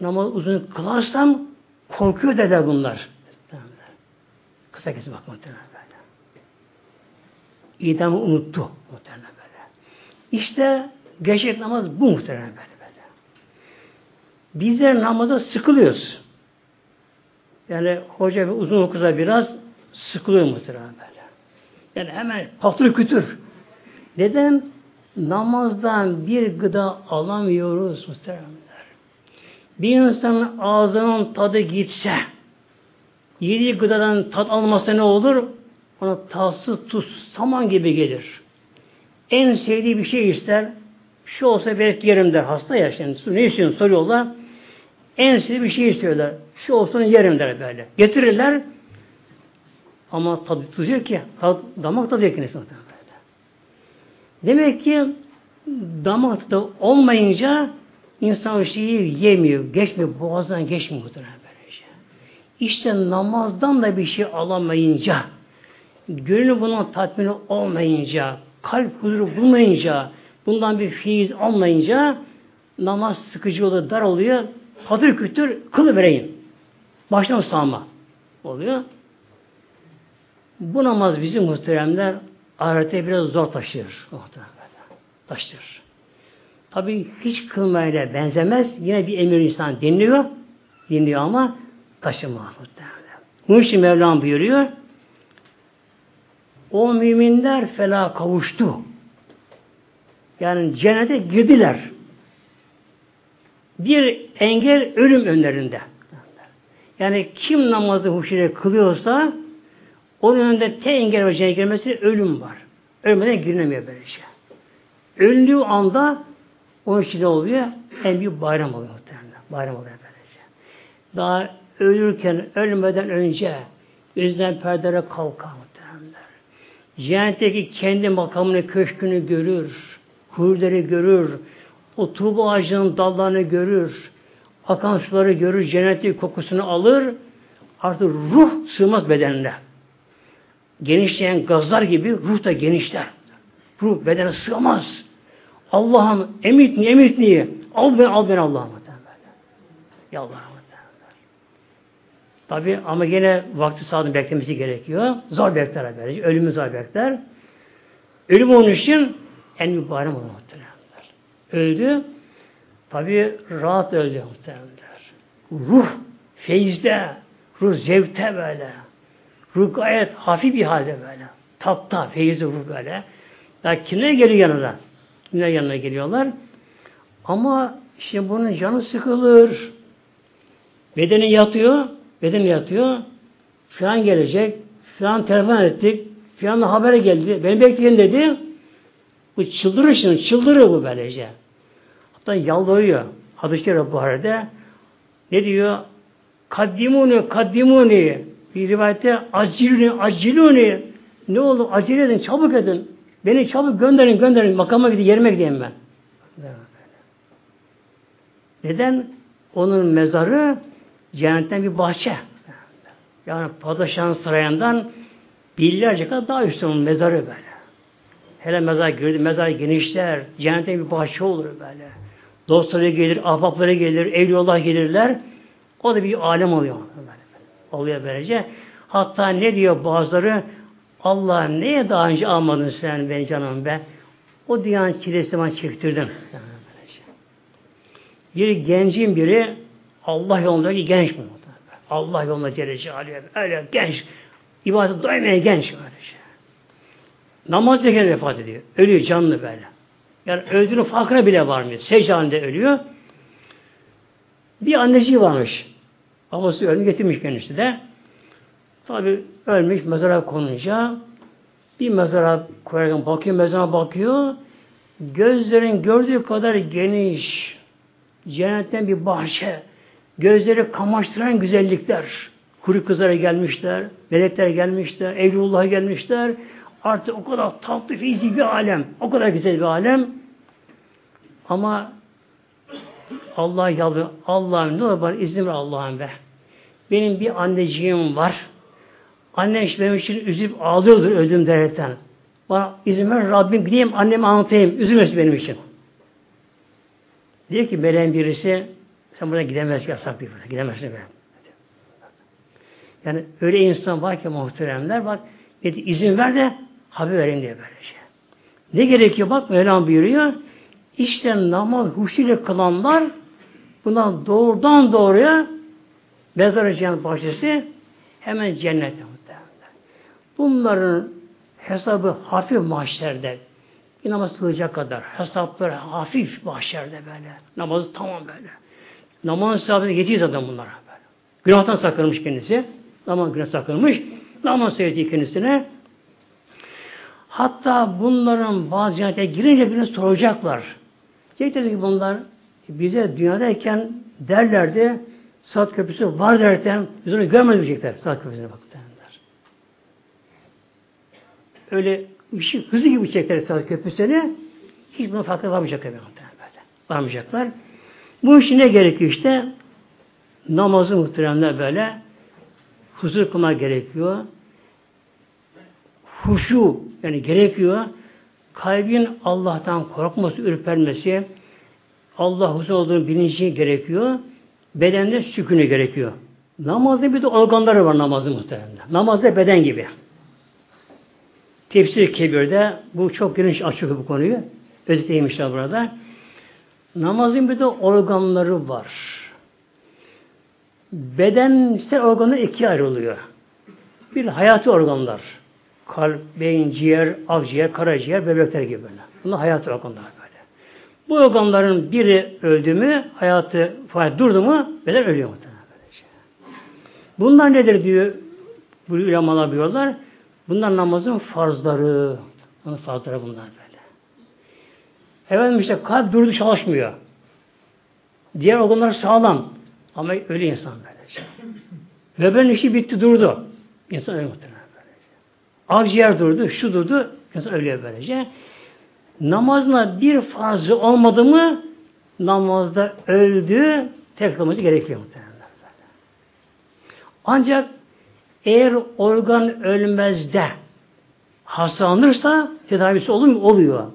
namaz uzun kılarsam korkuyor dediler bunlar. Kısa kesin bak muhtemelen böyle. İdamı unuttu muhtemelen böyle. İşte gerçek namaz bu muhtemelen böyle. Bizler namaza sıkılıyoruz. Yani hoca uzun okuza biraz sıkılıyor muhtemelen böyle. Yani hemen patır kütür. Neden? namazdan bir gıda alamıyoruz muhteremler. Bir insanın ağzının tadı gitse, yediği gıdadan tat almasa ne olur? Ona tatsız, tuz, saman gibi gelir. En sevdiği bir şey ister. Şu olsa belki yerim der. Hasta ya şimdi. Ne istiyorsun soruyorlar. En sevdiği bir şey istiyorlar. Şu olsun yerim der böyle. Getirirler. Ama tadı tutuyor ki tad, damak tadı yakın böyle. Demek ki damak tadı olmayınca insan şeyi yemiyor. Geçmiyor. Boğazdan geçmiyor muhtemelen böylece. İşte namazdan da bir şey alamayınca gönlü buna tatmin olmayınca kalp huzuru bulmayınca bundan bir fiil almayınca namaz sıkıcı oluyor, dar oluyor. Patır kütür kılı vereyim. Baştan sağma oluyor. Bu namaz bizim muhteremler ahirete biraz zor taşır. Taşır. Tabi hiç kılmayla benzemez. Yine bir emir insan dinliyor. Dinliyor ama taşımaz muhteremler. Bunun için Mevlam buyuruyor. O müminler fela kavuştu. Yani cennete girdiler. Bir engel ölüm önlerinde. Yani kim namazı huşire kılıyorsa onun önünde te engel ve cennete girmesi ölüm var. Ölmeden girilemiyor böyle şey. Öldüğü anda onun için oluyor? En büyük bayram oluyor muhtemelen. Bayram oluyor böylece. Daha ölürken, ölmeden önce yüzden perdere kalkar muhtemelen. Cennetteki kendi makamını, köşkünü görür. Hurileri görür. O tuğba ağacının dallarını görür. Akan suları görür. Cennetteki kokusunu alır. Artık ruh sığmaz bedenine genişleyen gazlar gibi ruh da genişler. Ruh bedene sığmaz. Allah'ım emitni emitni al beni al beni Allah'ım. Ya Allah'ım. Tabi ama yine vakti sağlığı beklemesi gerekiyor. Zor bekler böylece. Ölümü zor bekler. Ölüm onun için en mübarek olur muhtemelenler. Öldü. Tabi rahat öldü muhtemelenler. Ruh feyizde, ruh zevkte böyle. Ruh gayet hafif bir halde böyle. Tapta, feyizli ruh böyle. Ya kimler geliyor yanına? Kimler yanına geliyorlar? Ama şimdi bunun canı sıkılır. Bedeni yatıyor, bedeni yatıyor. Filan gelecek, filan telefon ettik, filan haber geldi, beni bekleyin dedi. Bu çıldırır şimdi, çıldırır bu böylece. Hatta yalvarıyor. Hadis-i Buhari'de ne diyor? Kaddimuni, kaddimuni. Bir rivayette aciluni, aciluni. Ne olur acele edin, çabuk edin. Beni çabuk gönderin, gönderin. Makama gidin, yerime gideyim ben. Neden? Onun mezarı cennetten bir bahçe. Yani padişahın sarayından binlerce kadar daha üstü onun mezarı böyle. Hele mezar girdi, mezar genişler, cennetten bir bahçe olur böyle. Dostları gelir, ahbapları gelir, evliyollah gelirler. O da bir alem oluyor. Böyle oluyor böylece. Hatta ne diyor bazıları Allah neye daha önce almadın sen beni canım be? O dünyanın çilesi bana çektirdin. Bir gencin biri Allah yolundaki genç mi? Allah yolunda Celle Celaluhu. Öyle genç. İbadet doymayan genç böylece. Namaz zeken vefat ediyor. Ölüyor canlı böyle. Yani öldüğünün farkına bile varmıyor. Secde halinde ölüyor. Bir anneci varmış. Babası ölmüş getirmiş kendisi de. Tabi ölmüş mezara konunca bir mezara koyarken bakıyor, mezara bakıyor. Gözlerin gördüğü kadar geniş. Cennetten bir bahçe. Gözleri kamaştıran güzellikler. Kuru kızlara gelmişler, melekler gelmişler, Evliyullah'a gelmişler. Artık o kadar tatlı, fizi bir alem. O kadar güzel bir alem. Ama Allah yalvarıyor. Allah'ım ne olur izin ver Allah'ım be. Benim bir anneciğim var. Annem işte benim için üzüp ağlıyordur öldüm derken. Bana izin ver Rabbim gideyim anneme anlatayım. Üzülmesin benim için. Diyor ki meleğin birisi sen buraya gidemezsin yasak bir buraya. Gidemezsin be. Yani öyle insan var ki muhteremler bak dedi, izin ver de haber vereyim diye böyle şey. Ne gerekiyor bak Mevlam buyuruyor. İşte namaz huşuyla kılanlar buna doğrudan doğruya mezar cennet bahçesi hemen cennete. Bunların hesabı hafif mahşerde Bir namaz kılacak kadar. Hesapları hafif mahşerde böyle. Namazı tamam böyle. Namaz sahabesi geçiyor zaten bunlara böyle. Günahtan sakınmış kendisi. Namaz günah sakınmış. Namaz söylediği kendisine. Hatta bunların bazı cennete girince birini soracaklar. Diyecekler ki bunlar bize dünyadayken derlerdi Saat köprüsü var derken biz onu görmedik. Saat köprüsüne bak derler. Öyle ışık hızı gibi çekecekler saat köprüsüne hiç bunun farkına varmayacaklar. Böyle. Varmayacaklar. Bu işin ne gerekiyor işte? Namazı muhteremler böyle huzur kılma gerekiyor. Huşu yani gerekiyor. Kalbin Allah'tan korkması, ürpermesi, Allah huzur olduğunu bilinci gerekiyor. Bedende sükünü gerekiyor. Namazda bir de organları var namazın muhtemelen. Namazda beden gibi. Tefsir Kebir'de bu çok geniş açık bu konuyu. Özetleymişler burada. Namazın bir de organları var. Bedensel organı ikiye ayrılıyor. Bir hayati organlar. Kalp, beyin, ciğer, akciğer, karaciğer, böbrekler gibi böyle. Bunlar hayati organlar böyle. Bu organların biri öldü mü, hayatı fayda durdu mu, beden ölüyor muhtemelen. Böylece. Bunlar nedir diyor bu ulemalar diyorlar. Bunlar namazın farzları. Onun farzları bunlar böyle. Efendim işte kalp durdu çalışmıyor. Diğer organlar sağlam. Ama ölü insan böylece. Ve ben işi bitti durdu. İnsan ölüyor muhtemelen. Akciğer durdu, şu durdu, insan ölüyor böylece. Namazına bir farzı olmadı mı namazda öldü, tekrarlaması gerekiyor muhtemelen. Ancak eğer organ ölmezde hastalanırsa tedavisi olur mu? Oluyor.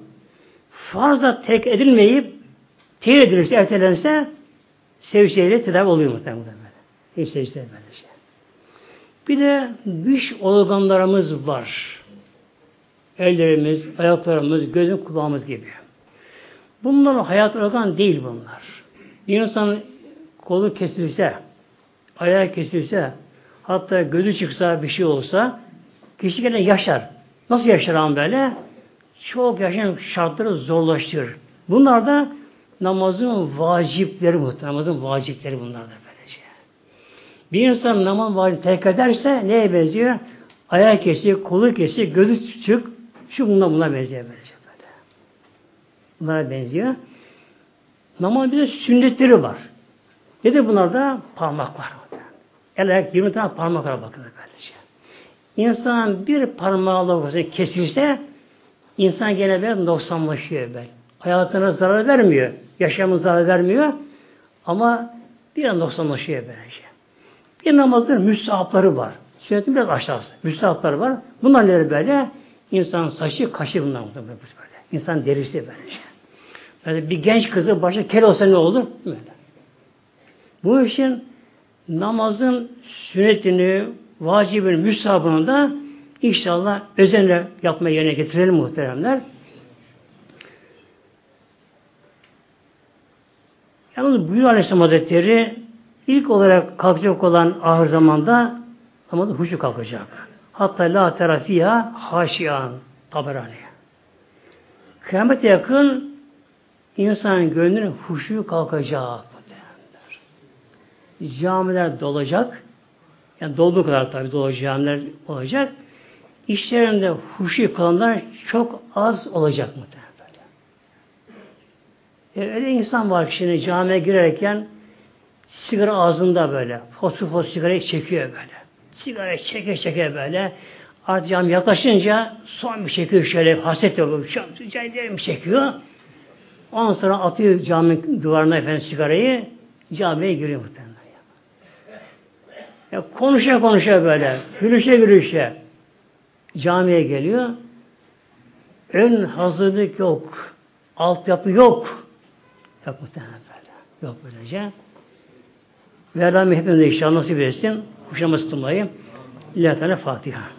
Fazla tek edilmeyip tehir edilirse, ertelense sevişeyle tedavi oluyor muhtemelen. Hiç sevişte böyle şey. Bir de dış organlarımız var. Ellerimiz, ayaklarımız, gözüm, kulağımız gibi. Bunlar hayat organ değil bunlar. Bir insan kolu kesilse, ayağı kesilse, hatta gözü çıksa bir şey olsa, kişi gene yaşar. Nasıl yaşar ama böyle? Çok yaşayan şartları zorlaştırır. Bunlar da namazın vacipleri muhtemelen. Namazın vacipleri bunlar da. Bir insan namaz vacip terk ederse neye benziyor? Ayağı kesiyor, kolu kesiyor, gözü çık, şu bunlar buna benziyor böyle. Bunlara benziyor. Namaz bir de sünnetleri var. Nedir bunlarda? Parmaklar. El ayak 20 tane parmaklara bakın böylece. İnsan bir parmağıyla kesilse insan gene böyle noksanlaşıyor böyle. Hayatına zarar vermiyor. Yaşamına zarar vermiyor. Ama bir an noksanlaşıyor böylece. Bir namazın müstahapları var. Sünnetin biraz aşağısı. Müstahapları var. Bunlar neler böyle? İnsan saçı, kaşı bunlar böyle. İnsan derisi böylece. Yani bir genç kızı başı kel olsa ne olur? Böyle. Bu işin namazın sünnetini, vacibini, müsabını da inşallah özenle yapmaya yerine getirelim muhteremler. Yalnız Buyur Aleyhisselam Hazretleri ilk olarak kalkacak olan ahir zamanda namazı huşu kalkacak. Hatta la terafiya haşiyan taberani. Kıyamete yakın insan gönlünün huşu kalkacak. Camiler dolacak. Yani dolduğu kadar tabi dolu camiler olacak. İşlerinde huşu kalanlar çok az olacak muhtemelen. E, öyle insan var şimdi camiye girerken sigara ağzında böyle. Fosfor fosfor sigarayı çekiyor böyle. Sigara çeke çeke böyle. Artık cami yaklaşınca son bir çekiyor şöyle haset yapıyor. Rica çekiyor. Ondan sonra atıyor cami duvarına efendim sigarayı. Camiye giriyor muhtemelen. Ya konuşa konuşa böyle. Gülüşe gülüşe. Camiye geliyor. Ön hazırlık yok. Altyapı yok. Yok muhtemelen böyle. Yok böylece. Allah hepimize inşallah nasip etsin. Kuşaması tutmayı. İlahi Teala Fatiha.